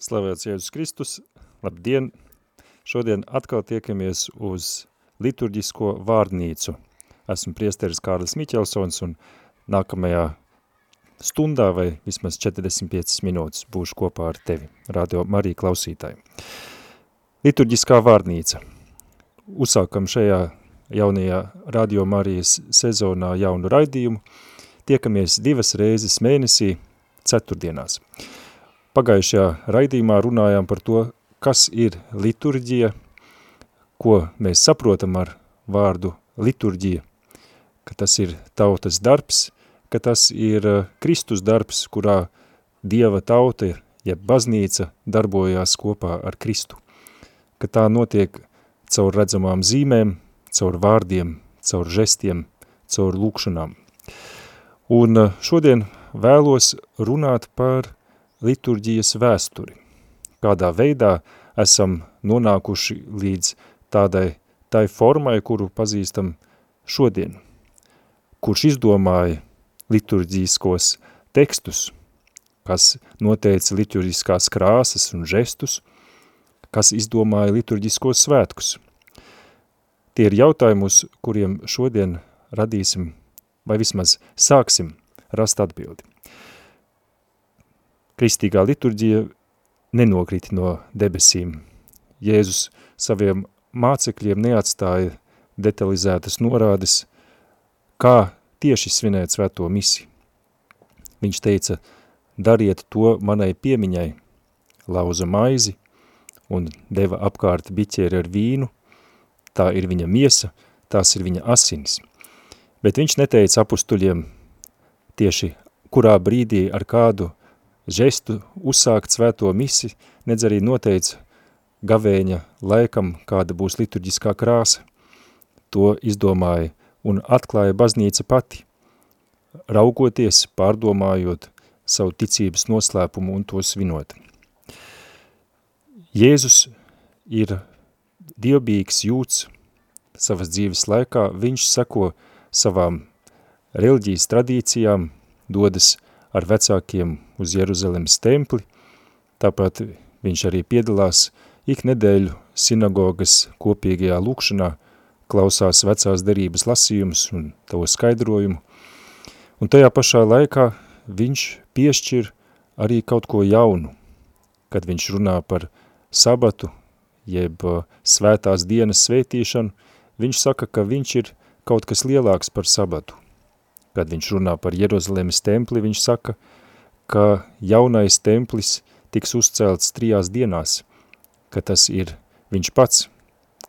Slavēts Jēzus Kristus, labdien! Šodien atkal tiekamies uz liturģisko vārnīcu. Esmu priesteris Kārlis Miķelsons un nākamajā stundā vai vismaz 45 minūtes būšu kopā ar tevi, radio Marija klausītāji. Liturģiskā vārnīca. Uzsākam šajā jaunajā radio Marijas sezonā jaunu raidījumu. Tiekamies divas reizes mēnesī ceturtdienās. Pagājušajā raidījumā runājām par to, kas ir liturģija, ko mēs saprotam ar vārdu liturģija, ka tas ir tautas darbs, ka tas ir eh, Kristus darbs, kurā Dieva tauta, jeb baznīca darbojās kopā ar Kristu, ka tā notiek caur redzamām zīmēm, caur vārdiem, caur žestiem, caur lūkšanām. Un eh, šodien vēlos runāt par liturģijas vēsturi. Kādā veidā esam nonākuši līdz tādai tai formai, kuru pazīstam šodien. Kurš izdomāja liturģiskos tekstus, kas noteica liturģiskās krāsas un žestus, kas izdomāja liturģiskos svētkus. Tie ir jautājumi, uz kuriem šodien radīsim, vai vismaz sāksim rast atbildi. Kristīgā liturģija nenokrita no debesīm. Jēzus saviem mācekļiem neatstāja detalizētas norādes, kā tieši svinēt svēto misi. Viņš teica, dariet to manai piemiņai, lauza maizi un deva apkārt biķeri ar vīnu, tā ir viņa miesa, tās ir viņa asinis. Bet viņš neteica apustuļiem tieši kurā brīdī ar kādu žestu uzsākt svēto misi, nedz arī noteica gavēņa laikam, kāda būs liturģiskā krāsa. To izdomāja un atklāja baznīca pati, raugoties, pārdomājot savu ticības noslēpumu un to svinot. Jēzus ir dievbīgs jūts savas dzīves laikā, viņš seko savām reliģijas tradīcijām, dodas ar vecākiem uz Jeruzalemes templi, tāpat viņš arī piedalās ik nedēļu sinagogas kopīgajā lūkšanā, klausās vecās derības lasījumus un to skaidrojumu, un tajā pašā laikā viņš piešķir arī kaut ko jaunu, kad viņš runā par sabatu, jeb uh, svētās dienas svētīšanu, viņš saka, ka viņš ir kaut kas lielāks par sabatu. Kad viņš runā par Jeruzalemes templi, viņš saka, ka jaunais templis tiks uzcelts trijās dienās, ka tas ir viņš pats,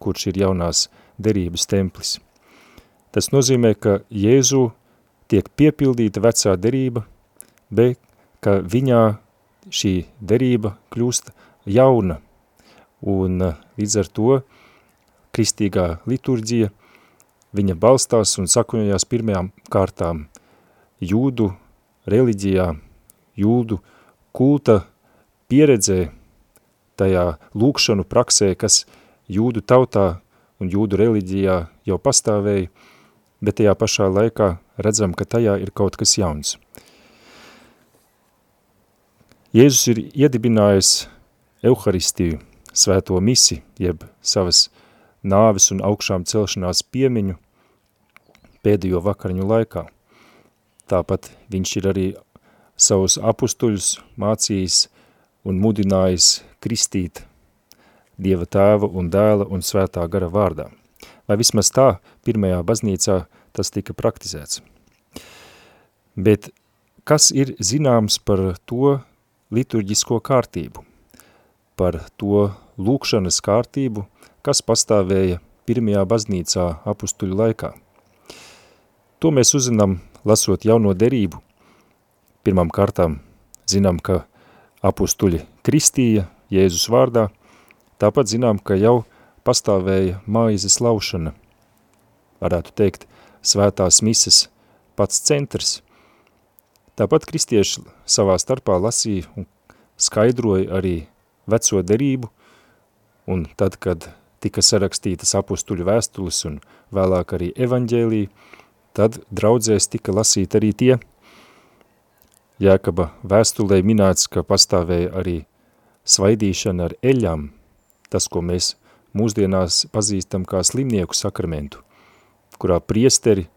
kurš ir jaunās derības templis. Tas nozīmē, ka Jēzu tiek piepildīta vecā derība, bet ka viņā šī derība kļūst jauna, un līdz ar to kristīgā liturģija – viņa balstās un sakuņojās pirmajām kārtām jūdu reliģijā, jūdu kulta pieredzē, tajā lūkšanu praksē, kas jūdu tautā un jūdu reliģijā jau pastāvēja, bet tajā pašā laikā redzam, ka tajā ir kaut kas jauns. Jēzus ir iedibinājis Euharistiju, svēto misi, jeb savas nāves un augšām celšanās piemiņu pēdējo vakariņu laikā. Tāpat viņš ir arī savus apustuļus mācījis un mudinājis kristīt Dieva tēva un dēla un svētā gara vārdā. Vai vismaz tā pirmajā baznīcā tas tika praktizēts. Bet kas ir zināms par to liturģisko kārtību, par to lūkšanas kārtību, kas pastāvēja pirmajā baznīcā apustuļu laikā. To mēs uzzinām, lasot jauno derību. Pirmām kārtām zinām, ka apustuļi kristīja Jēzus vārdā, tāpat zinām, ka jau pastāvēja maizes laušana, varētu teikt, svētās mises pats centrs. Tāpat kristieši savā starpā lasīja un skaidroja arī veco derību, un tad, kad tika sarakstītas apustuļu vēstules un vēlāk arī evaņģēlī, tad draudzēs tika lasīt arī tie. Jēkaba vēstulē minēts, ka pastāvēja arī svaidīšana ar eļām, tas, ko mēs mūsdienās pazīstam kā slimnieku sakramentu, kurā priesteri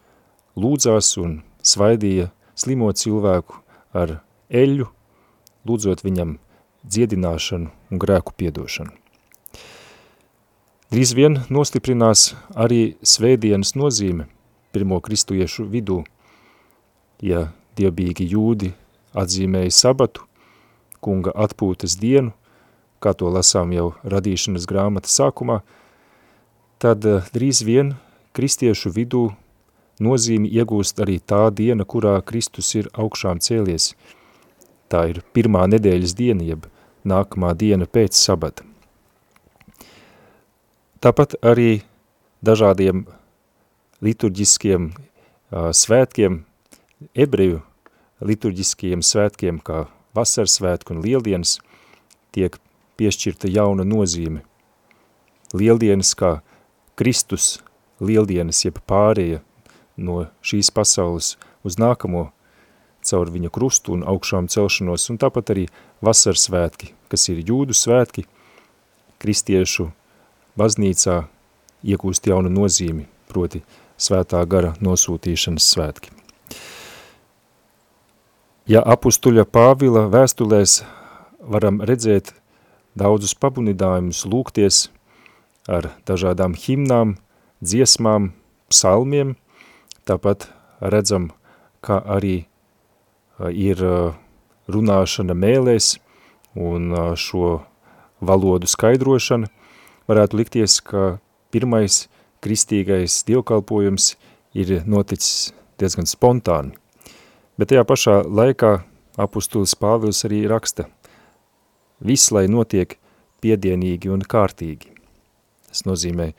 lūdzās un svaidīja slimo cilvēku ar eļu, lūdzot viņam dziedināšanu un grēku piedošanu. Drīz vien nostiprinās arī svētdienas nozīme pirmo kristiešu vidū, ja dievbīgi jūdi atzīmēja sabatu, kunga atpūtas dienu, kā to lasām jau radīšanas grāmatas sākumā, tad eh, drīz vien kristiešu vidū nozīmi iegūst arī tā diena, kurā Kristus ir augšām cēlies. Tā ir pirmā nedēļas diena, jeb nākamā diena pēc sabata. Tāpat arī dažādiem liturģiskiem uh, svētkiem, ebreju liturģiskajiem svētkiem, kā vasaras svētku un lieldienas, tiek piešķirta jauna nozīme. Lieldienas kā Kristus lieldienas, jeb pārēja no šīs pasaules uz nākamo caur viņa krustu un augšām celšanos, un tāpat arī vasaras svētki, kas ir jūdu svētki, kristiešu baznīcā iegūst jaunu nozīmi, proti svētā gara nosūtīšanas svētki. Ja apustuļa Pāvila vēstulēs varam redzēt daudzus pabunidājumus, lūgties ar dažādām himnām, dziesmām, psalmiem, tāpat redzam, kā arī ir runāšana mēlēs un šo valodu skaidrošana, varētu likties, ka pirmais kristīgais dievkalpojums ir noticis diezgan spontāni. Bet tajā pašā laikā apustulis Pāvils arī raksta, viss, lai notiek piedienīgi un kārtīgi. Tas nozīmē,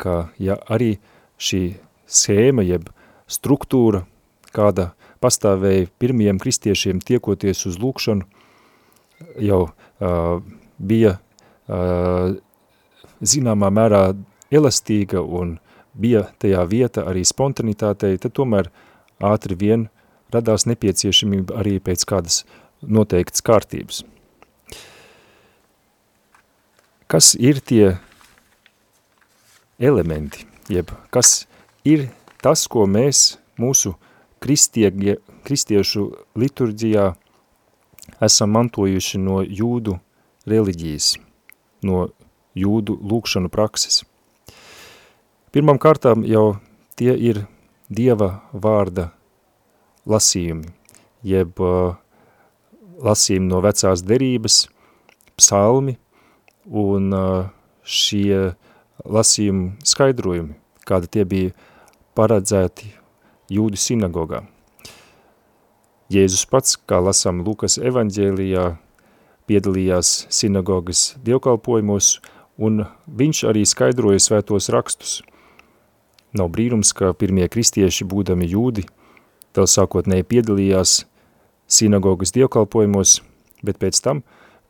ka ja arī šī schēma, jeb struktūra, kāda pastāvēja pirmajiem kristiešiem tiekoties uz lūkšanu, jau uh, bija uh, zināmā mērā elastīga un bija tajā vieta arī spontanitātei, tad tomēr ātri vien radās nepieciešamība arī pēc kādas noteiktas kārtības. Kas ir tie elementi, jeb kas ir tas, ko mēs mūsu kristie, kristiešu liturģijā esam mantojuši no jūdu reliģijas, no jūdu lūkšanu prakses. Pirmam kārtām jau tie ir Dieva vārda lasījumi, jeb uh, lasījumi no vecās derības, psalmi un uh, šie lasījumi skaidrojumi, kāda tie bija paredzēti jūdu sinagogā. Jēzus pats, kā lasām Lukas evaņģēlijā, piedalījās sinagogas dievkalpojumos, un viņš arī skaidroja svētos rakstus. Nav brīnums, ka pirmie kristieši, būdami jūdi, vēl sākotnēji piedalījās sinagogas dievkalpojumos, bet pēc tam,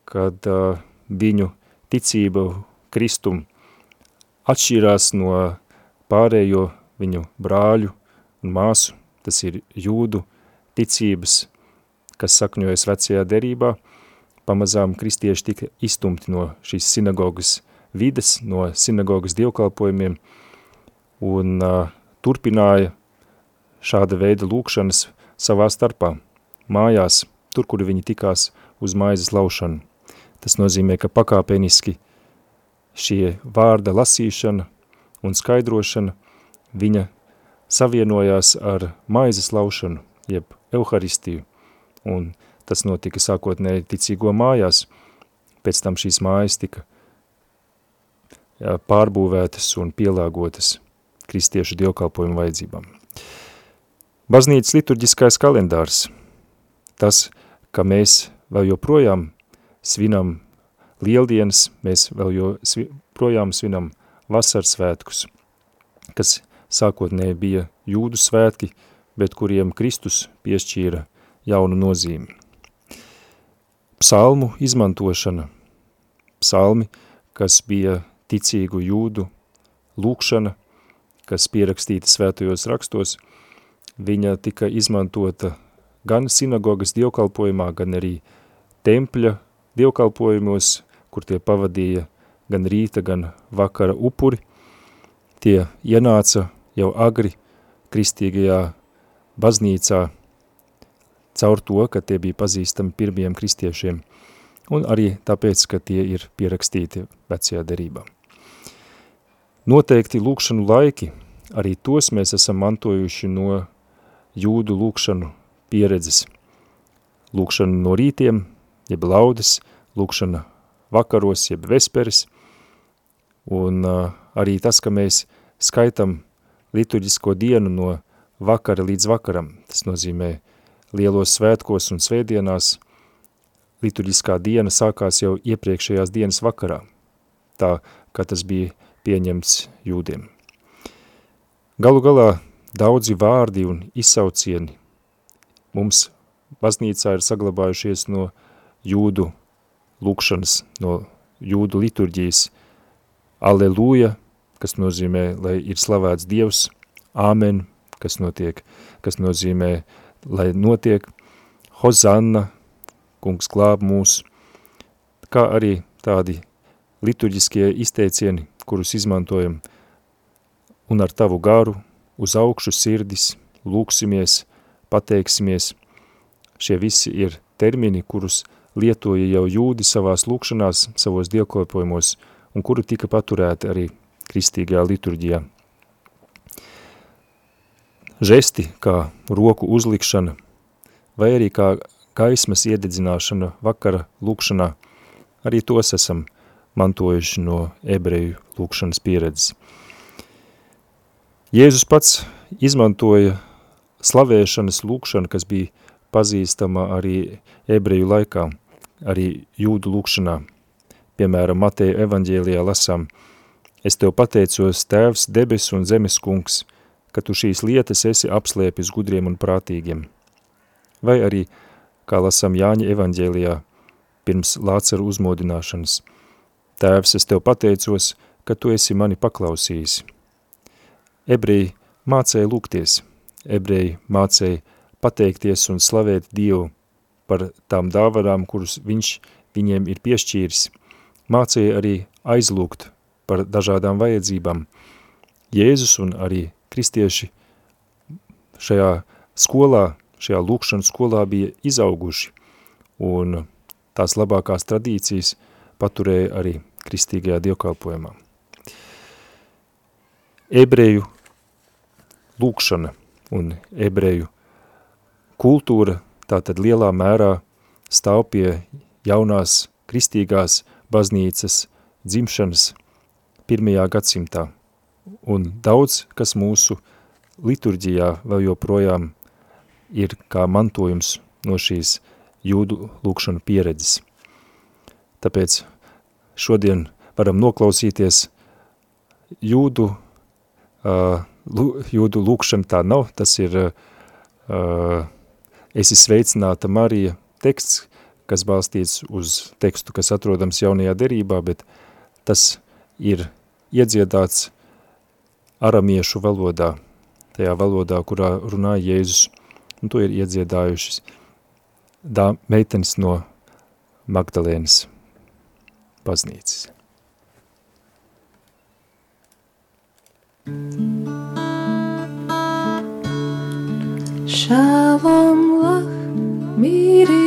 kad uh, viņu ticība kristum atšķīrās no pārējo viņu brāļu un māsu, tas ir jūdu ticības, kas sakņojas vecajā derībā, pamazām kristieši tika iztumti no šīs sinagogas vides, no sinagogas dievkalpojumiem un uh, turpināja šāda veida lūkšanas savā starpā, mājās, tur, kur viņi tikās uz maizes laušanu. Tas nozīmē, ka pakāpeniski šie vārda lasīšana un skaidrošana viņa savienojās ar maizes laušanu, jeb euharistiju, un tas notika sākotnēji ticīgo mājās, pēc tam šīs mājas tika pārbūvētas un pielāgotas kristiešu dievkalpojumu vajadzībām. Baznīcas liturģiskais kalendārs, tas, ka mēs vēl joprojām svinam lieldienas, mēs vēl joprojām svinam vasaras svētkus, kas sākotnēji bija jūdu svētki, bet kuriem Kristus piešķīra jaunu nozīmi. Psalmu izmantošana, psalmi, kas bija ticīgu jūdu lūkšana, kas pierakstīta svētajos rakstos, viņa tika izmantota gan sinagogas dievkalpojumā, gan arī tempļa dievkalpojumos, kur tie pavadīja gan rīta, gan vakara upuri, tie ienāca jau agri kristīgajā baznīcā caur to, ka tie bija pazīstami pirmiem kristiešiem, un arī tāpēc, ka tie ir pierakstīti vecajā derībā. Noteikti lūkšanu laiki, arī tos mēs esam mantojuši no jūdu lūkšanu pieredzes. Lūkšana no rītiem, jeb laudes, lūkšana vakaros, jeb vesperes, un uh, arī tas, ka mēs skaitam liturģisko dienu no vakara līdz vakaram. Tas nozīmē lielos svētkos un svētdienās liturģiskā diena sākās jau iepriekšējās dienas vakarā, tā kā tas bija pieņemts jūdiem. Galu galā daudzi vārdi un izsaucieni mums baznīcā ir saglabājušies no jūdu lūkšanas, no jūdu liturģijas. Aleluja, kas nozīmē, lai ir slavēts Dievs, Āmen, kas notiek, kas nozīmē, lai notiek Hozanna, kungs glāb mūs, kā arī tādi liturģiskie izteicieni, kurus izmantojam, un ar tavu garu uz augšu sirdis, lūksimies, pateiksimies. Šie visi ir termini, kurus lietoja jau jūdi savās lūkšanās, savos dievkalpojumos, un kuru tika paturēti arī kristīgajā liturģijā žesti, kā roku uzlikšana, vai arī kā gaismas iededzināšana vakara lūkšanā, arī tos esam mantojuši no ebreju lūkšanas pieredzes. Jēzus pats izmantoja slavēšanas lūkšanu, kas bija pazīstama arī ebreju laikā, arī jūdu lūkšanā. Piemēram, Mateja evaņģēlijā lasām, es tev pateicos tēvs, debes un zemes kungs – ka tu šīs lietas esi apslēpis gudriem un prātīgiem. Vai arī, kā lasām Jāņa evaņģēlijā, pirms Lācaru uzmodināšanas. Tēvs, es tev pateicos, ka tu esi mani paklausījis. Ebreji mācēja lūgties, ebreji mācēja pateikties un slavēt Dievu par tām dāvarām, kurus viņš viņiem ir piešķīris, mācēja arī aizlūgt par dažādām vajadzībām. Jēzus un arī kristieši šajā skolā, šajā lūkšanu skolā bija izauguši, un tās labākās tradīcijas paturēja arī kristīgajā dievkalpojumā. Ebreju lūkšana un ebreju kultūra tātad lielā mērā stāv pie jaunās kristīgās baznīcas dzimšanas pirmajā gadsimtā un daudz, kas mūsu liturģijā vēl joprojām ir kā mantojums no šīs jūdu lūkšanu pieredzes. Tāpēc šodien varam noklausīties jūdu, jūdu lūkšana tā nav, tas ir esi sveicināta Marija teksts, kas balstīts uz tekstu, kas atrodams jaunajā derībā, bet tas ir iedziedāts aramiešu valodā, tajā valodā, kurā runāja Jēzus, un to ir iedziedājušas dā, meitenes no Magdalēnas baznīcas. Shalom lach Miriam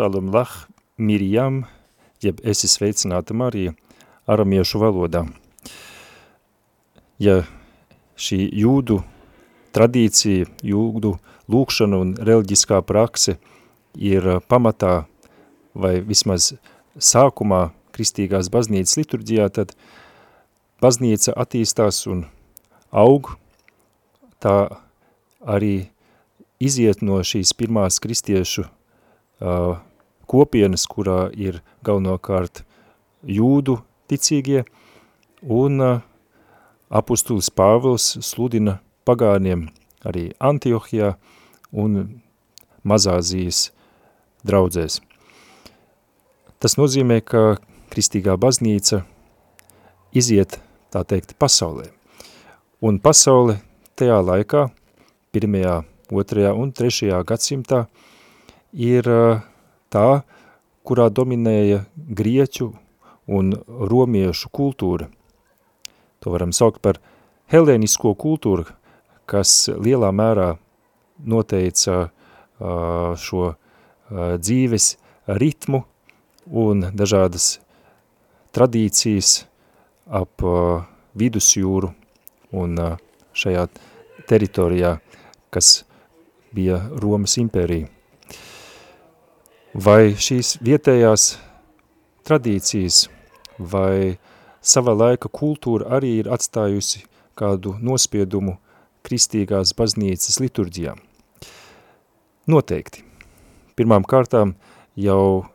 šalum lach Mirjam, jeb esi sveicināta Marija, aramiešu valodā. Ja šī jūdu tradīcija, jūdu lūkšana un reliģiskā prakse ir pamatā vai vismaz sākumā kristīgās baznīcas liturģijā, tad baznīca attīstās un aug, tā arī iziet no šīs pirmās kristiešu uh, kopienas, kurā ir galvenokārt jūdu ticīgie, un uh, apustulis Pāvils sludina pagāniem arī Antiohijā un Mazāzijas draudzēs. Tas nozīmē, ka kristīgā baznīca iziet, tā teikt, pasaulē. Un pasaule tajā laikā, pirmajā, otrajā un trešajā gadsimtā, ir tā, kurā dominēja grieķu un romiešu kultūra. To varam saukt par helēnisko kultūru, kas lielā mērā noteica šo dzīves ritmu un dažādas tradīcijas ap vidusjūru un šajā teritorijā, kas bija Romas impērija. Vai šīs vietējās tradīcijas vai sava laika kultūra arī ir atstājusi kādu nospiedumu kristīgās baznīcas liturģijā? Noteikti. Pirmām kārtām jau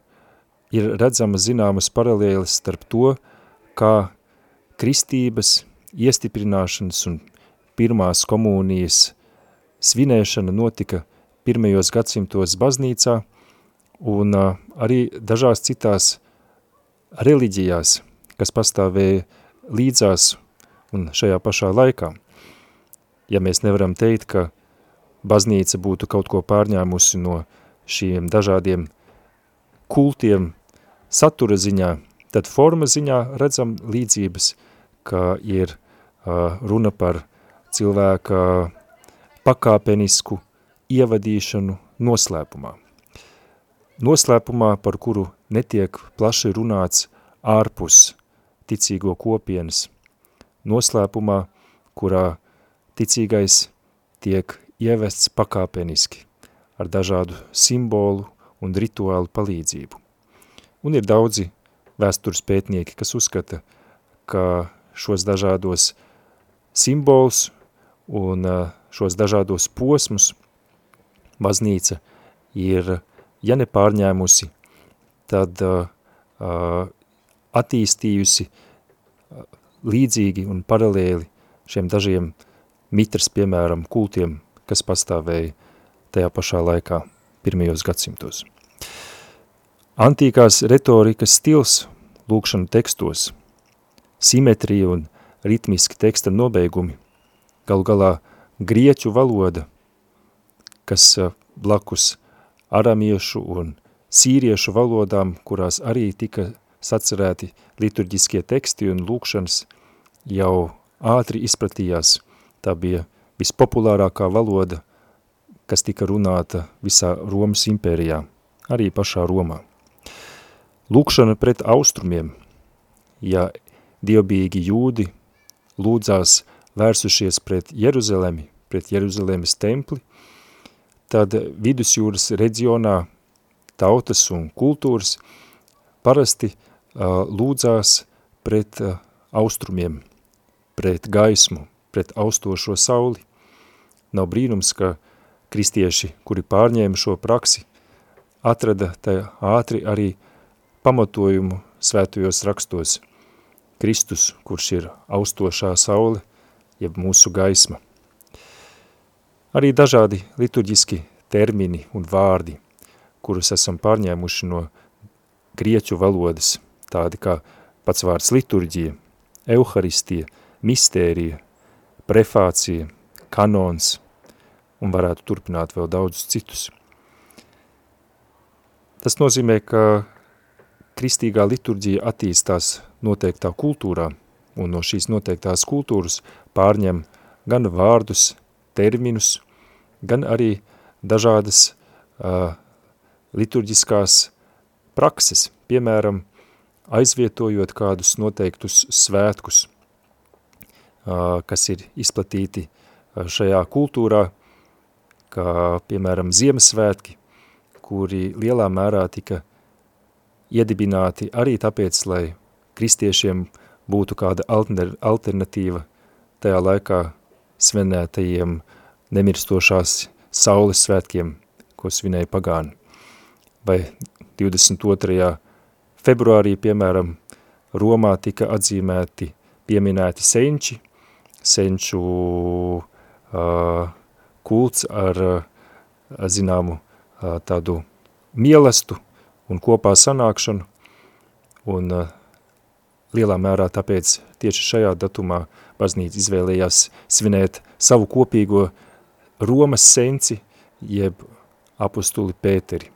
ir redzamas zināmas paralēles starp to, kā kristības iestiprināšanas un pirmās komunijas svinēšana notika pirmajos gadsimtos baznīcā un arī dažās citās reliģijās, kas pastāvēja līdzās un šajā pašā laikā. Ja mēs nevaram teikt, ka baznīca būtu kaut ko pārņēmusi no šiem dažādiem kultiem satura ziņā, tad forma ziņā redzam līdzības, ka ir uh, runa par cilvēka pakāpenisku ievadīšanu noslēpumā. Noslēpumā, par kuru netiek plaši runāts ārpus ticīgo kopienas. Noslēpumā, kurā ticīgais tiek ievests pakāpeniski ar dažādu simbolu un rituālu palīdzību. Un ir daudzi vēstures pētnieki, kas uzskata, ka šos dažādos simbols un šos dažādos posmus baznīca ir, ja nepārņēmusi, tad uh, attīstījusi līdzīgi un paralēli šiem dažiem mitras, piemēram, kultiem, kas pastāvēja tajā pašā laikā, pirmajos gadsimtos. Antīkās retorikas stils lūkšanu tekstos, simetrija un ritmiski teksta nobeigumi, galu galā grieķu valoda, kas blakus aramiešu un sīriešu valodām, kurās arī tika sacerēti liturģiskie teksti un lūkšanas, jau ātri izpratījās. Tā bija vispopulārākā valoda, kas tika runāta visā Romas impērijā, arī pašā Romā. Lūkšana pret austrumiem, ja dievbīgi jūdi lūdzās vērsušies pret Jeruzalemi, pret Jeruzalemes templi, tad vidusjūras reģionā tautas un kultūras parasti uh, lūdzās pret uh, austrumiem, pret gaismu, pret austošo sauli. Nav brīnums, ka kristieši, kuri pārņēma šo praksi, atrada tajā ātri arī pamatojumu svētajos rakstos. Kristus, kurš ir austošā saule, jeb mūsu gaisma. Arī dažādi liturģiski termini un vārdi, kurus esam pārņēmuši no grieķu valodas, tādi kā pats vārds liturģija, euharistija, mistērija, prefācija, kanons, un varētu turpināt vēl daudzus citus. Tas nozīmē, ka kristīgā liturģija attīstās noteiktā kultūrā, un no šīs noteiktās kultūras pārņem gan vārdus, terminus, gan arī dažādas uh, liturģiskās prakses, piemēram, aizvietojot kādus noteiktus svētkus, kas ir izplatīti šajā kultūrā, kā piemēram Ziemassvētki, kuri lielā mērā tika iedibināti arī tāpēc, lai kristiešiem būtu kāda alternatīva tajā laikā svinētajiem nemirstošās saules svētkiem, ko svinēja pagāni. Vai 22. februārī, piemēram, Romā tika atzīmēti pieminēti senči, senču uh, kults ar uh, zināmu uh, tādu mielastu un kopā sanākšanu, un uh, lielā mērā tāpēc tieši šajā datumā baznīca izvēlējās svinēt savu kopīgo Romas senci, jeb apustuli Pēteri.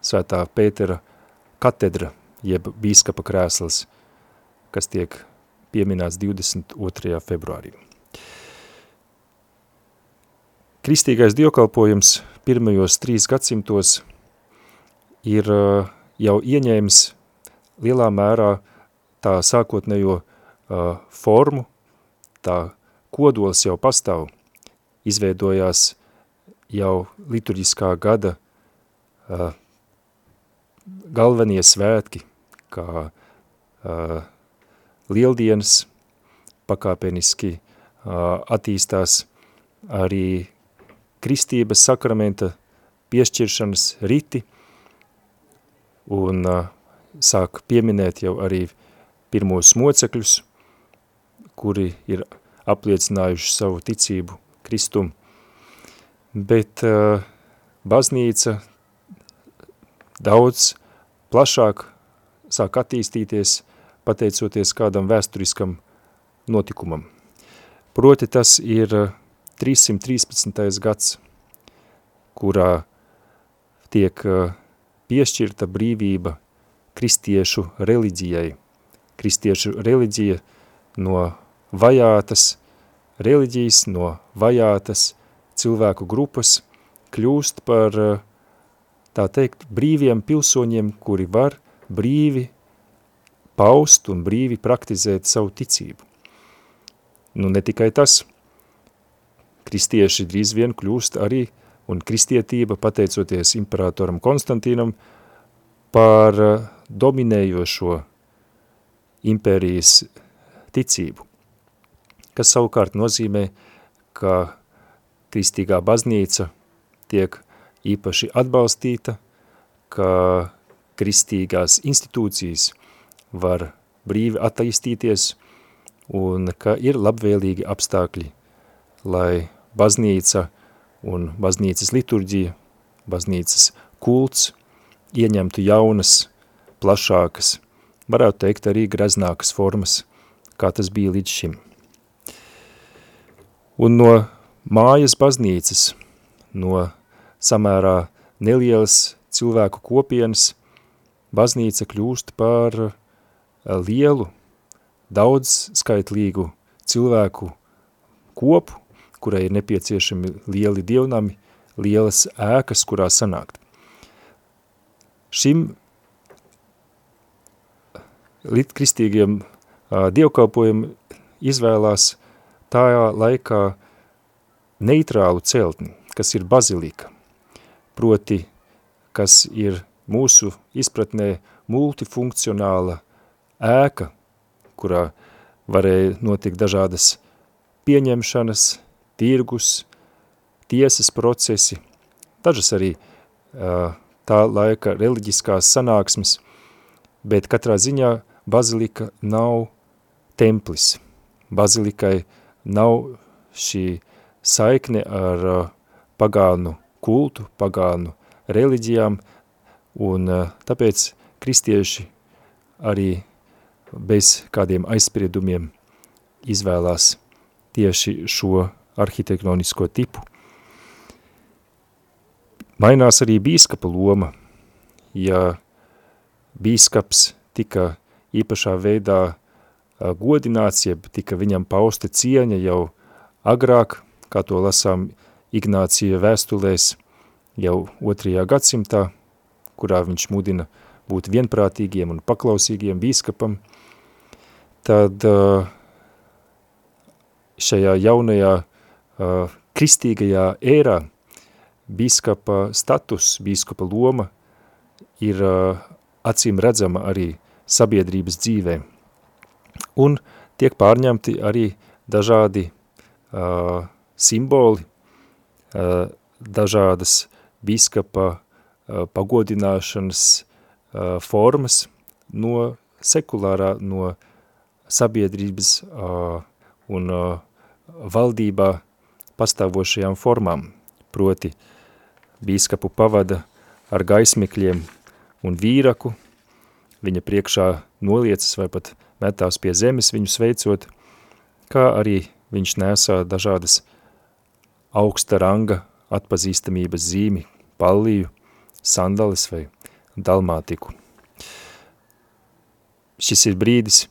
Svētā Pētera katedra, jeb bīskapa krēsls, kas tiek pieminēts 22. februārī. Kristīgais dievkalpojums pirmajos trīs gadsimtos ir uh, jau ieņēmis lielā mērā tā sākotnējo uh, formu, tā kodols jau pastāv, izveidojās jau liturģiskā gada uh, galvenie svētki, kā uh, lieldienas, pakāpeniski uh, attīstās arī kristības sakramenta piešķiršanas riti un uh, sāk pieminēt jau arī pirmos mocekļus, kuri ir apliecinājuši savu ticību Kristum. Bet uh, baznīca daudz plašāk sāk attīstīties, pateicoties kādam vēsturiskam notikumam. Proti tas ir 313. gads, kurā tiek piešķirta brīvība kristiešu reliģijai. Kristiešu reliģija no vajātas reliģijas, no vajātas cilvēku grupas kļūst par, tā teikt, brīviem pilsoņiem, kuri var brīvi paust un brīvi praktizēt savu ticību. Nu, ne tikai tas. Kristieši drīz vien kļūst arī, un kristietība, pateicoties imperatoram Konstantīnam, par dominējošo impērijas ticību kas savukārt nozīmē, ka kristīgā baznīca tiek īpaši atbalstīta, ka kristīgās institūcijas var brīvi attīstīties un ka ir labvēlīgi apstākļi, lai baznīca un baznīcas liturģija, baznīcas kults ieņemtu jaunas, plašākas, varētu teikt arī greznākas formas, kā tas bija līdz šim un no mājas baznīcas, no samērā nelielas cilvēku kopienas, baznīca kļūst par eh, lielu, daudz skaitlīgu cilvēku kopu, kurai ir nepieciešami lieli dievnami, lielas ēkas, kurā sanākt. Šim kristīgiem dievkalpojumam izvēlās tajā laikā neitrālu celtni, kas ir bazilika, proti, kas ir mūsu izpratnē multifunkcionāla ēka, kurā varēja notikt dažādas pieņemšanas, tirgus, tiesas procesi, dažas arī uh, tā laika reliģiskās sanāksmes, bet katrā ziņā bazilika nav templis. Bazilikai nav šī saikne ar uh, pagānu kultu, pagānu reliģijām, un uh, tāpēc kristieši arī bez kādiem aizspriedumiem izvēlās tieši šo arhitektonisko tipu. Mainās arī bīskapa loma, ja bīskaps tika īpašā veidā godināts, jeb tika viņam pausta cieņa jau agrāk, kā to lasām Ignācija vēstulēs jau otrajā gadsimtā, kurā viņš mudina būt vienprātīgiem un paklausīgiem bīskapam, tad šajā jaunajā kristīgajā ērā bīskapa status, bīskapa loma ir acīm redzama arī sabiedrības dzīvē. Un tiek pārņemti arī dažādi uh, simboli, uh, dažādas bīskapa uh, pagodināšanas uh, formas no sekulārā, no sabiedrības uh, un uh, valdībā pastāvošajām formām, proti bīskapu pavada ar gaismikļiem un vīraku, viņa priekšā noliecas vai pat metās pie zemes viņu sveicot, kā arī viņš nesā dažādas augsta ranga atpazīstamības zīmi, palliju, sandales vai dalmātiku. Šis ir brīdis,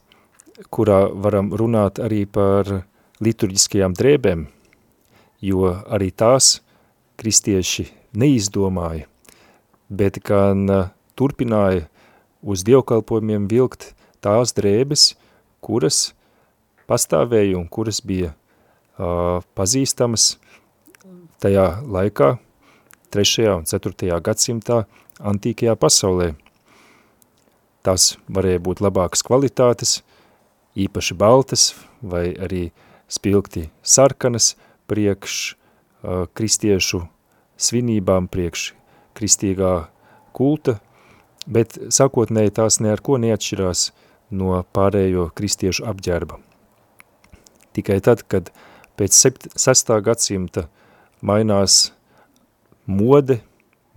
kurā varam runāt arī par liturģiskajām drēbēm, jo arī tās kristieši neizdomāja, bet gan turpināja uz dievkalpojumiem vilkt tās drēbes, kuras pastāvēja un kuras bija uh, pazīstamas tajā laikā, 3. un 4. gadsimtā antīkajā pasaulē. Tās varēja būt labākas kvalitātes, īpaši baltas vai arī spilgti sarkanas priekš uh, kristiešu svinībām, priekš kristīgā kulta, bet sākotnēji tās ne ar ko neatšķirās no pārējo kristiešu apģērba. Tikai tad, kad pēc 6. gadsimta mainās mode,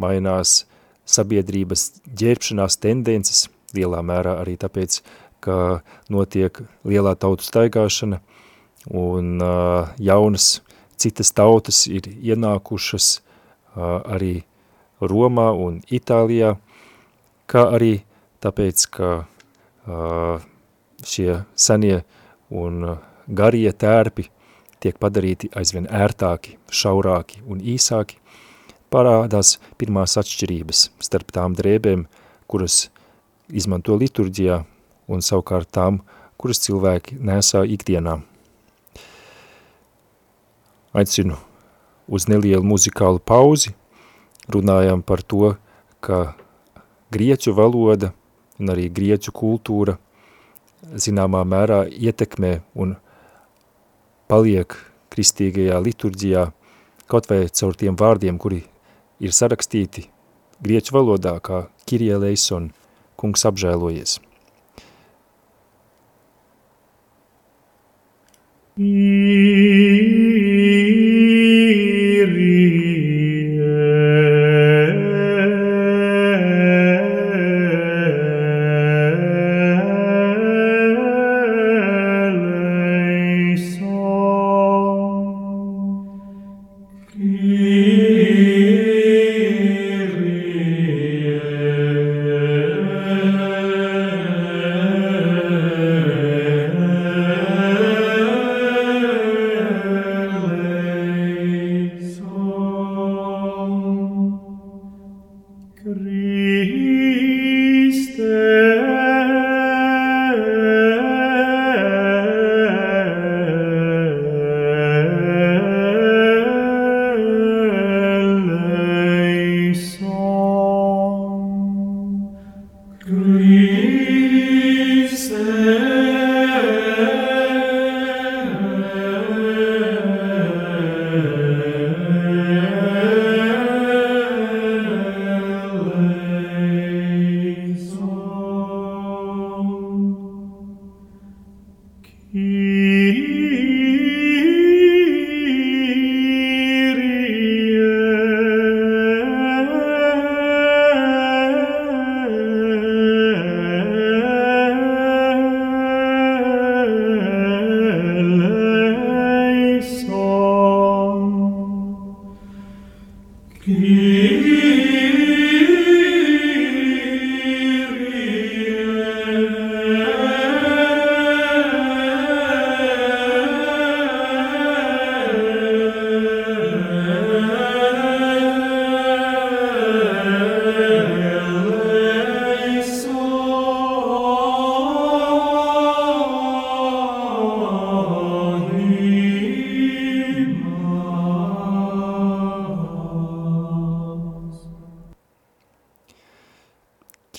mainās sabiedrības ģērbšanās tendences, lielā mērā arī tāpēc, ka notiek lielā tautu staigāšana un uh, jaunas citas tautas ir ienākušas uh, arī Romā un Itālijā, kā arī tāpēc, ka šie senie un garie tērpi tiek padarīti aizvien ērtāki, šaurāki un īsāki, parādās pirmās atšķirības starp tām drēbēm, kuras izmanto liturģijā un savukārt tām, kuras cilvēki nesā ikdienā. Aicinu uz nelielu muzikālu pauzi, runājam par to, ka grieķu valoda un arī grieķu kultūra zināmā mērā ietekmē un paliek kristīgajā liturģijā kaut vai caur tiem vārdiem, kuri ir sarakstīti grieķu valodā, kā Kirie Leison, kungs apžēlojies. Kyrie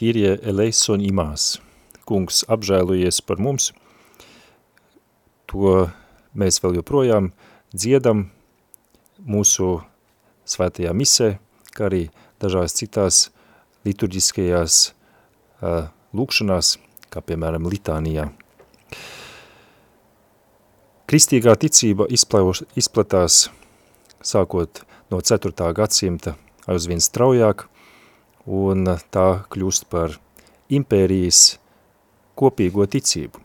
Kīrie eleison imās. Kungs apžēlojies par mums, to mēs vēl joprojām dziedam mūsu svētajā misē, kā arī dažās citās liturģiskajās uh, lūkšanās, kā piemēram litānijā. Kristīgā ticība izplatās sākot no 4. gadsimta aizvien straujāk, un tā kļūst par impērijas kopīgo ticību.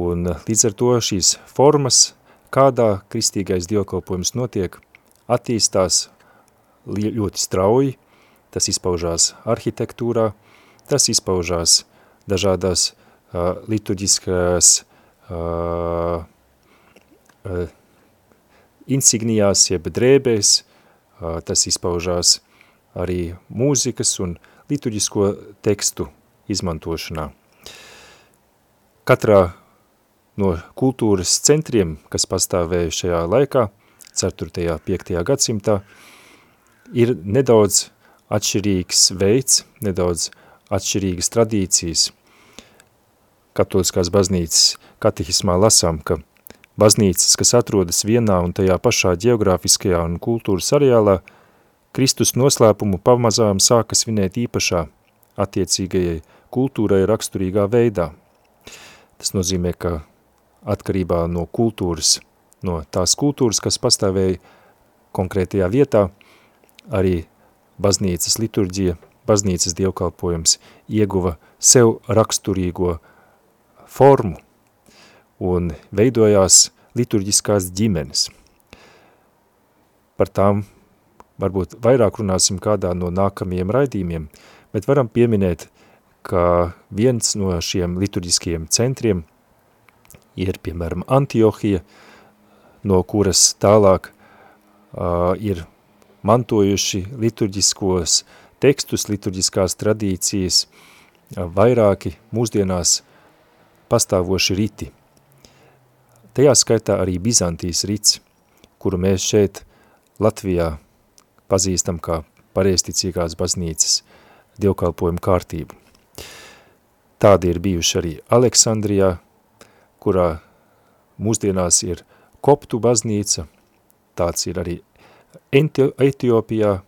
Un līdz ar to šīs formas, kādā kristīgais dievkalpojums notiek, attīstās ļoti strauji, tas izpaužās arhitektūrā, tas izpaužās dažādās uh, liturģiskās uh, uh, insignijās, jeb drēbēs, uh, tas izpaužās arī mūzikas un liturģisko tekstu izmantošanā. Katrā no kultūras centriem, kas pastāvēja šajā laikā, 4. 5. gadsimtā, ir nedaudz atšķirīgs veids, nedaudz atšķirīgas tradīcijas. Katoliskās baznīcas katehismā lasām, ka baznīcas, kas atrodas vienā un tajā pašā geogrāfiskajā un kultūras areālā, Kristus noslēpumu pamazām sāka svinēt īpašā attiecīgajai kultūrai raksturīgā veidā. Tas nozīmē, ka atkarībā no kultūras, no tās kultūras, kas pastāvēja konkrētajā vietā, arī baznīcas liturģija, baznīcas dievkalpojums ieguva sev raksturīgo formu un veidojās liturģiskās ģimenes. Par tām varbūt vairāk runāsim kādā no nākamajiem raidījumiem, bet varam pieminēt, ka viens no šiem liturģiskajiem centriem ir, piemēram, Antiohija, no kuras tālāk uh, ir mantojuši liturģiskos tekstus, liturģiskās tradīcijas, vairāki mūsdienās pastāvoši riti. Tajā skaitā arī Bizantijas rits, kuru mēs šeit Latvijā pazīstam kā pareisticīgās baznīcas dievkalpojumu kārtību. Tādi ir bijuši arī Aleksandrijā, kurā mūsdienās ir koptu baznīca, tāds ir arī Etiopijā,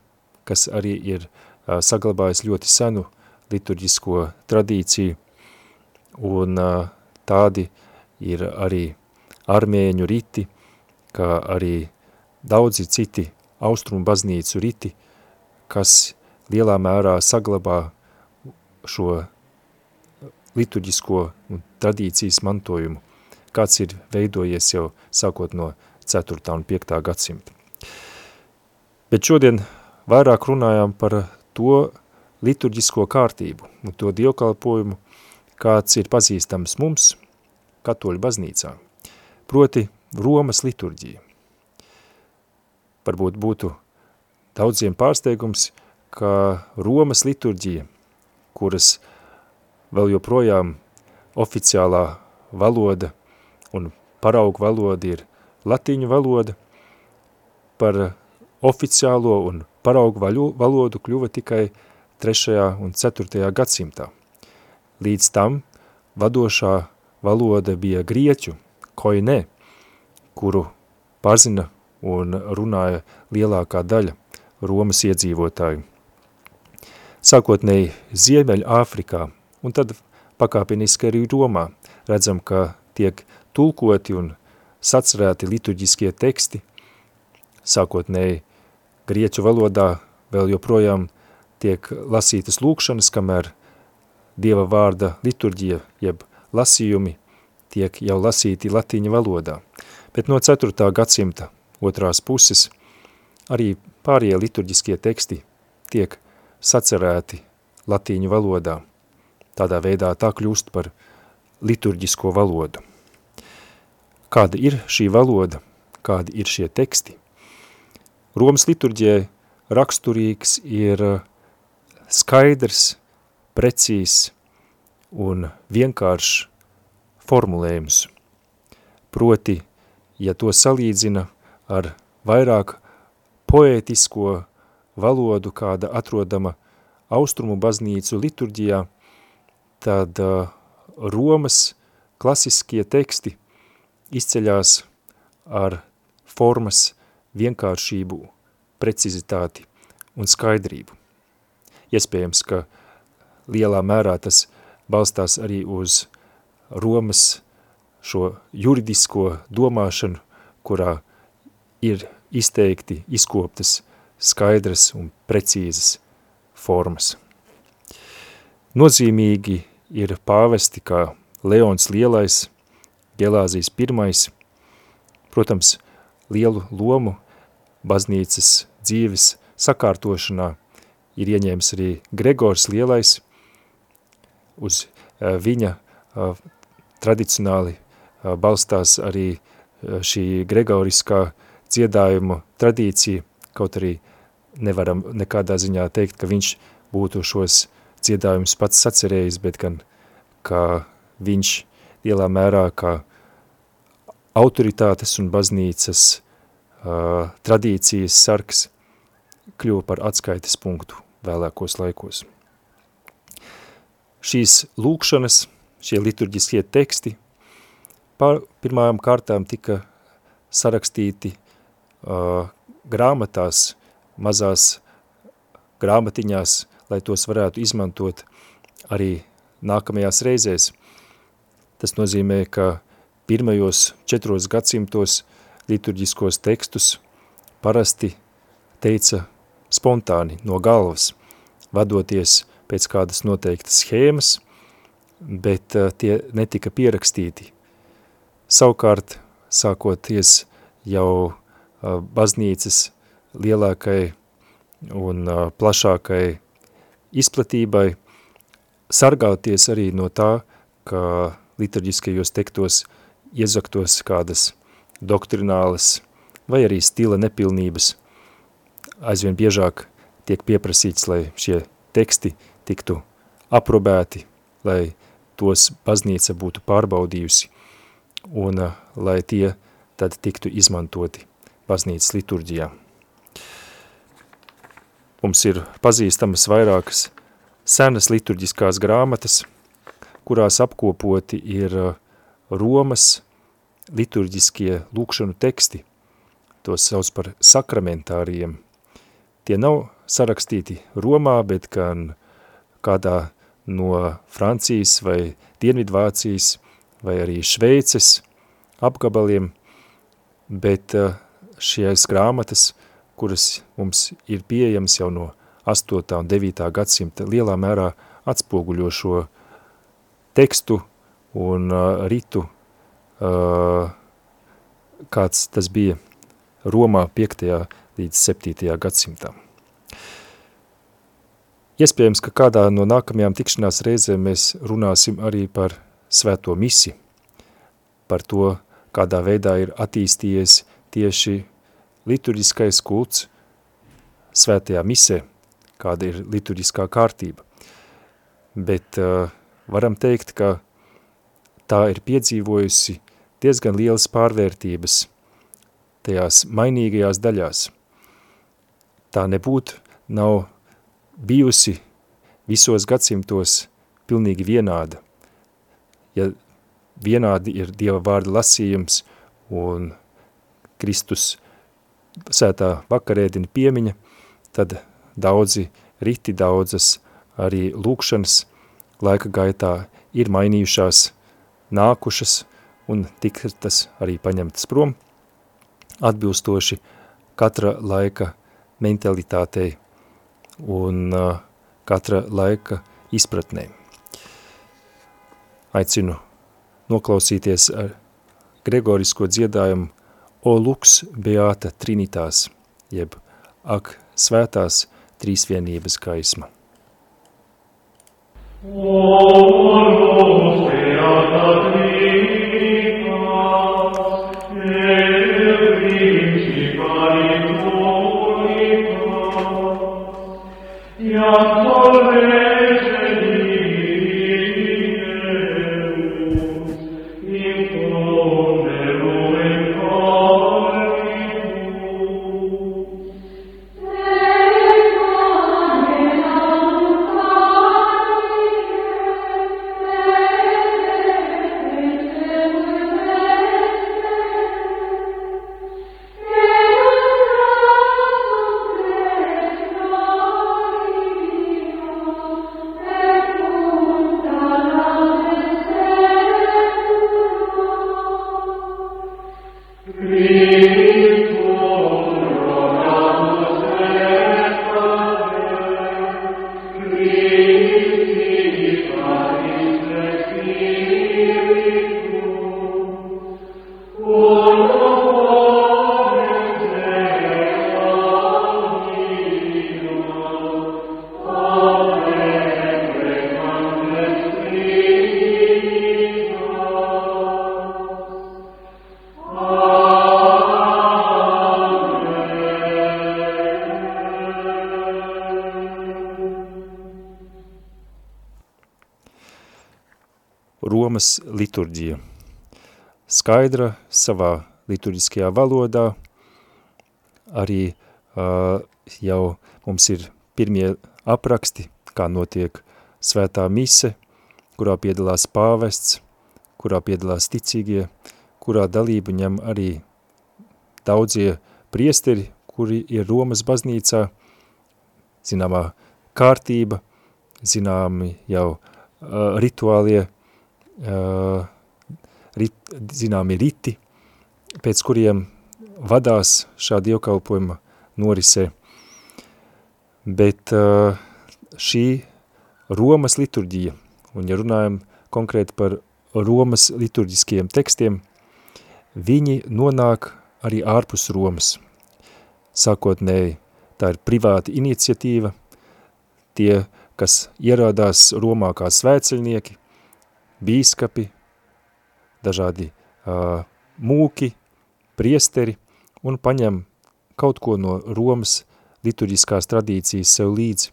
kas arī ir saglabājis ļoti senu liturģisko tradīciju, un tādi ir arī armēņu riti, kā arī daudzi citi austrumu baznīcu riti, kas lielā mērā saglabā šo liturģisko un tradīcijas mantojumu, kāds ir veidojies jau sākot no 4. un 5. gadsimta. Bet šodien vairāk runājām par to liturģisko kārtību un to dievkalpojumu, kāds ir pazīstams mums, katoļu baznīcā, proti Romas liturģija. Varbūt būtu daudziem pārsteigums, ka Romas liturģija, kuras vēl joprojām oficiālā valoda un paraugu valoda ir latīņu valoda, par oficiālo un paraugu valodu kļuva tikai 3. un 4. gadsimtā. Līdz tam vadošā valoda bija grieķu, koinē, kuru pazina un runāja lielākā daļa Romas iedzīvotāju. Sākotnēji Ziemeļa Āfrikā un tad pakāpeniski arī Romā redzam, ka tiek tulkoti un sacerēti liturģiskie teksti, sākotnēji grieķu valodā vēl joprojām tiek lasītas lūkšanas, kamēr Dieva vārda liturģija, jeb lasījumi, tiek jau lasīti latīņa valodā. Bet no 4. gadsimta otrās puses arī pārējie liturģiskie teksti tiek sacerēti latīņu valodā. Tādā veidā tā kļūst par liturģisko valodu. Kāda ir šī valoda? Kādi ir šie teksti? Romas liturģijai raksturīgs ir uh, skaidrs, precīzs un vienkāršs formulējums. Proti, ja to salīdzina ar vairāk poētisko valodu, kāda atrodama austrumu baznīcu liturģijā, tad uh, Romas klasiskie teksti izceļās ar formas vienkāršību, precizitāti un skaidrību. Iespējams, ka lielā mērā tas balstās arī uz Romas šo juridisko domāšanu, kurā ir izteikti izkoptas skaidras un precīzas formas. Nozīmīgi ir pāvesti kā Leons Lielais, Gelāzijas pirmais, protams, lielu lomu baznīcas dzīves sakārtošanā ir ieņēmis arī Gregors Lielais, uz uh, viņa uh, tradicionāli uh, balstās arī šī gregoriskā dziedājuma tradīcija, kaut arī nevaram nekādā ziņā teikt, ka viņš būtu šos dziedājumus pats sacerējis, bet gan, ka viņš lielā mērā kā autoritātes un baznīcas uh, tradīcijas sargs kļuva par atskaites punktu vēlākos laikos. Šīs lūkšanas, šie liturģiskie teksti, par pirmajām kārtām tika sarakstīti uh, grāmatās, mazās grāmatiņās, lai tos varētu izmantot arī nākamajās reizēs. Tas nozīmē, ka pirmajos četros gadsimtos liturģiskos tekstus parasti teica spontāni no galvas, vadoties pēc kādas noteiktas schēmas, bet tie netika pierakstīti. Savukārt, sākoties jau baznīcas lielākai un plašākai izplatībai, sargāties arī no tā, ka liturģiskajos tektos iezaktos kādas doktrinālas vai arī stila nepilnības. Aizvien biežāk tiek pieprasīts, lai šie teksti tiktu aprobēti, lai tos baznīca būtu pārbaudījusi un lai tie tad tiktu izmantoti baznīcas liturģijā. Mums ir pazīstamas vairākas senas liturģiskās grāmatas, kurās apkopoti ir uh, Romas liturģiskie lūkšanu teksti, tos sauc par sakramentāriem. Tie nav sarakstīti Romā, bet gan kādā no Francijas vai Dienvidvācijas vai arī Šveices apgabaliem, bet šīs grāmatas – kuras mums ir pieejams jau no 8. un 9. gadsimta, lielā mērā atspoguļo šo tekstu un uh, ritu, uh, kāds tas bija Romā 5. līdz 7. gadsimtā. Iespējams, ka kādā no nākamajām tikšanās reizēm mēs runāsim arī par svēto misi, par to, kādā veidā ir attīstījies tieši liturģiskais kults svētajā misē, kāda ir liturģiskā kārtība. Bet uh, varam teikt, ka tā ir piedzīvojusi diezgan lielas pārvērtības tajās mainīgajās daļās. Tā nebūtu nav bijusi visos gadsimtos pilnīgi vienāda. Ja vienādi ir Dieva vārda lasījums un Kristus sētā vakarēdina piemiņa, tad daudzi riti, daudzas arī lūkšanas laika gaitā ir mainījušās, nākušas un tiktas arī paņemtas prom, atbilstoši katra laika mentalitātei un uh, katra laika izpratnē. Aicinu noklausīties ar gregorisko dziedājumu O lux beata trinitas, jeb ak svētās trīsvienības gaisma. O lux beata liturģija. Skaidra savā liturģiskajā valodā, arī uh, jau mums ir pirmie apraksti, kā notiek svētā mise, kurā piedalās pāvests, kurā piedalās ticīgie, kurā dalību ņem arī daudzie priesteri, kuri ir Romas baznīcā, zināmā kārtība, zināmi jau uh, rituālie, uh, rit, zināmi riti, pēc kuriem vadās šā dievkalpojuma norisē. Bet uh, šī Romas liturģija, un ja runājam konkrēti par Romas liturģiskiem tekstiem, viņi nonāk arī ārpus Romas. Sākotnēji tā ir privāta iniciatīva, tie, kas ierādās Romā kā svēceļnieki, bīskapi, dažādi uh, mūki, priesteri un paņem kaut ko no Romas liturģiskās tradīcijas sev līdzi.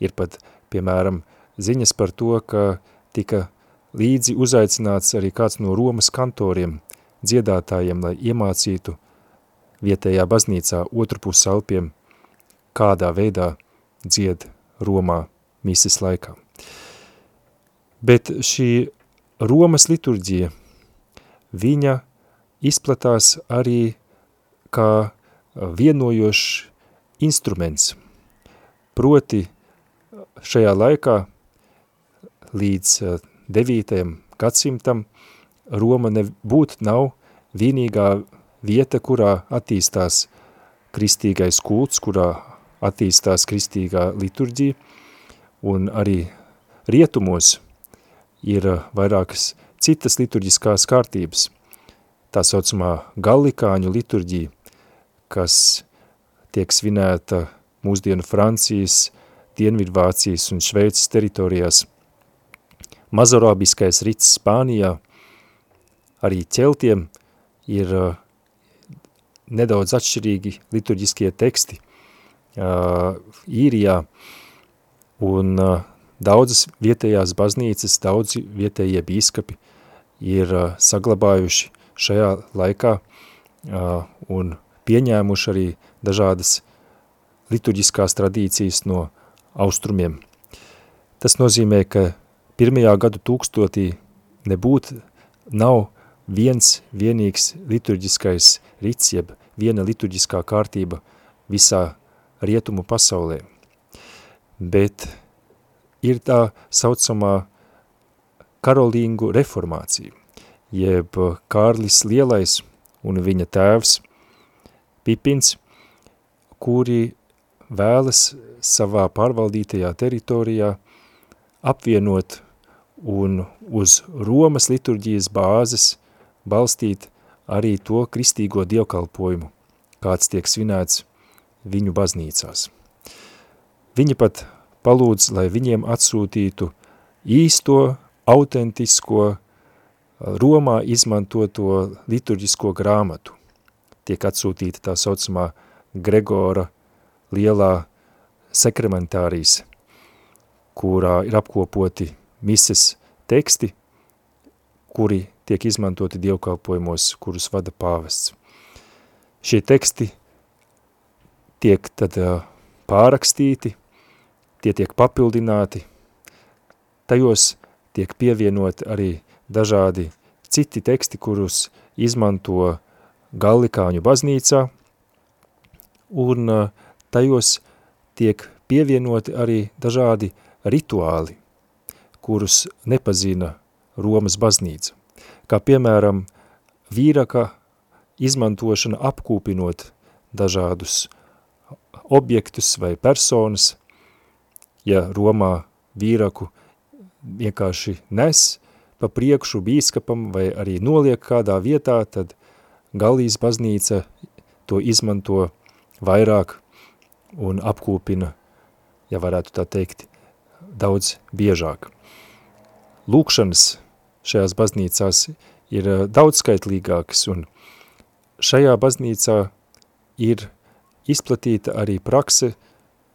Ir pat, piemēram, ziņas par to, ka tika līdzi uzaicināts arī kāds no Romas kantoriem, dziedātājiem, lai iemācītu vietējā baznīcā otru pus alpiem, kādā veidā dzied Romā mises laikā. Bet šī Romas liturģija, viņa izplatās arī kā vienojošs instruments. Proti šajā laikā līdz 9. Eh, gadsimtam Roma nebūtu nav vienīgā vieta, kurā attīstās kristīgais kults, kurā attīstās kristīgā liturģija, un arī rietumos ir vairākas citas liturģiskās kārtības. Tā saucamā gallikāņu liturģija, kas tiek svinēta mūsdienu Francijas, Dienvidvācijas un Šveices teritorijās – mazorābiskais rits Spānijā, arī ķeltiem ir uh, nedaudz atšķirīgi liturģiskie teksti uh, īrijā, un daudzas vietējās baznīcas, daudzi vietējie bīskapi ir uh, saglabājuši šajā laikā uh, un pieņēmuši arī dažādas liturģiskās tradīcijas no austrumiem. Tas nozīmē, ka pirmajā gadu tūkstotī nebūt nav viens vienīgs liturģiskais rits, jeb viena liturģiskā kārtība visā rietumu pasaulē. Bet ir tā saucamā karolīngu reformācija, jeb Kārlis Lielais un viņa tēvs Pipins, kuri vēlas savā pārvaldītajā teritorijā apvienot un uz Romas liturģijas bāzes balstīt arī to kristīgo dievkalpojumu, kāds tiek svinēts viņu baznīcās. Viņi pat palūdz, lai viņiem atsūtītu īsto, autentisko, Romā izmantoto liturģisko grāmatu. Tiek atsūtīta tā saucamā Gregora lielā sekrementārijas, kurā ir apkopoti mises teksti, kuri tiek izmantoti dievkalpojumos, kurus vada pāvests. Šie teksti tiek tad pārakstīti, tie tiek papildināti, tajos tiek pievienoti arī dažādi citi teksti, kurus izmanto Gallikāņu baznīcā, un tajos tiek pievienoti arī dažādi rituāli, kurus nepazina Romas baznīca, kā piemēram vīraka izmantošana apkūpinot dažādus objektus vai personas, ja Romā vīraku vienkārši nes pa priekšu bīskapam vai arī noliek kādā vietā, tad Galijas baznīca to izmanto vairāk un apkūpina, ja varētu tā teikt, daudz biežāk. Lūkšanas šajās baznīcās ir eh, daudzskaitlīgākas, un šajā baznīcā ir izplatīta arī prakse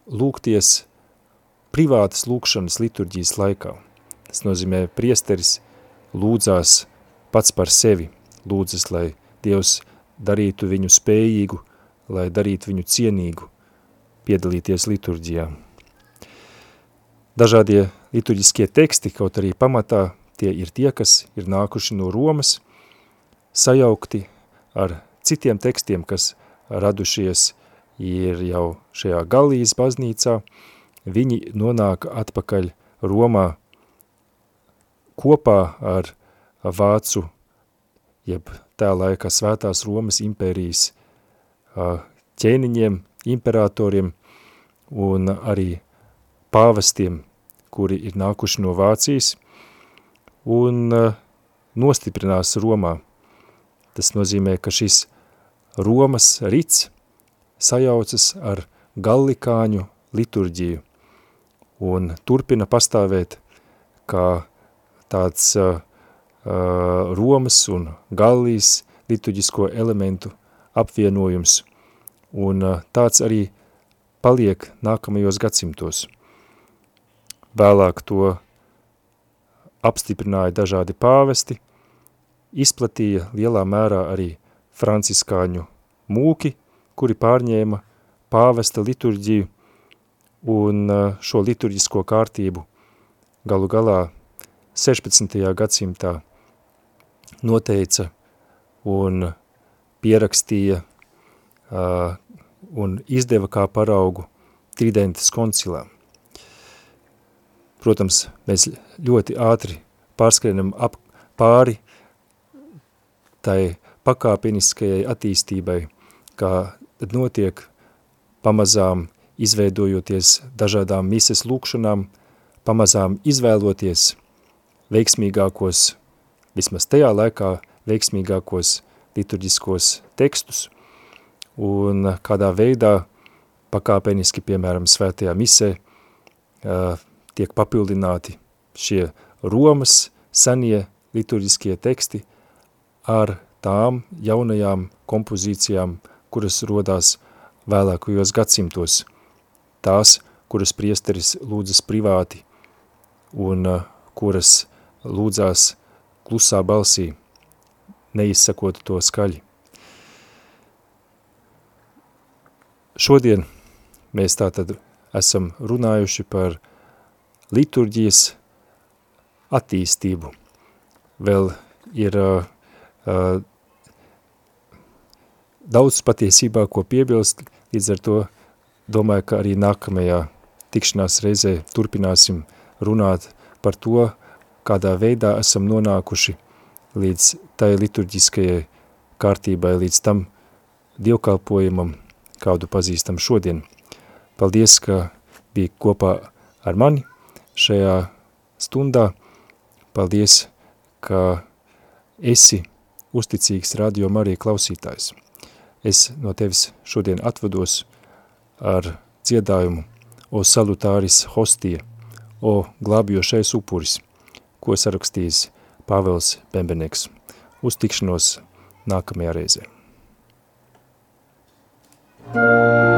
lūgties privātas lūkšanas liturģijas laikā. Tas nozīmē priesteris lūdzās pats par sevi, lūdzas, lai Dievs darītu viņu spējīgu, lai darītu viņu cienīgu, piedalīties liturģijā. Dažādie liturģiskie teksti, kaut arī pamatā, tie ir tie, kas ir nākuši no Romas, sajaukti ar citiem tekstiem, kas radušies ir jau šajā Galijas baznīcā, viņi nonāk atpakaļ Romā kopā ar vācu, jeb tā laika svētās Romas impērijas ķēniņiem, imperatoriem un arī pāvestiem, kuri ir nākuši no Vācijas un nostiprinās Romā. Tas nozīmē, ka šis Romas rits sajaucas ar gallikāņu liturģiju un turpina pastāvēt kā tāds uh, Romas un Gallijas liturģisko elementu apvienojums, un uh, tāds arī paliek nākamajos gadsimtos. Vēlāk to apstiprināja dažādi pāvesti, izplatīja lielā mērā arī franciskāņu mūki, kuri pārņēma pāvesta liturģiju un šo liturģisko kārtību galu galā 16. gadsimtā noteica un pierakstīja uh, un izdeva kā paraugu Tridentes koncilā. Protams, mēs ļoti ātri pārskrienam ap pāri tai pakāpeniskajai attīstībai, kā notiek pamazām izveidojoties dažādām mises lūkšanām, pamazām izvēloties veiksmīgākos, vismaz tajā laikā veiksmīgākos liturģiskos tekstus, un kādā veidā pakāpeniski, piemēram, svētajā misē, tiek papildināti šie Romas senie liturģiskie teksti ar tām jaunajām kompozīcijām, kuras rodās vēlākajos gadsimtos, tās, kuras priesteris lūdzas privāti un uh, kuras lūdzās klusā balsī, neizsakot to skaļi. Šodien mēs tātad esam runājuši par liturģijas attīstību. Vēl ir uh, uh, daudz patiesībā, ko piebilst, līdz ar to domāju, ka arī nākamajā tikšanās reizē turpināsim runāt par to, kādā veidā esam nonākuši līdz tai liturģiskajai kārtībai, līdz tam dievkalpojumam, kādu pazīstam šodien. Paldies, ka bija kopā ar mani šajā stundā. Paldies, ka esi uzticīgs radio Marija klausītājs. Es no tevis šodien atvados ar dziedājumu O salutāris hostie, O glābjošais upuris, ko sarakstījis Pāvels Pembenieks. Uz tikšanos nākamajā reizē. Thank you.